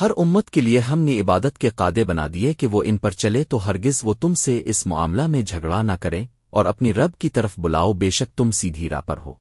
ہر امت کے لیے ہم نے عبادت کے قادے بنا دیے کہ وہ ان پر چلے تو ہرگز وہ تم سے اس معاملہ میں جھگڑا نہ کریں اور اپنی رب کی طرف بلاؤ، بے شک تم سیدھی راہ پر ہو۔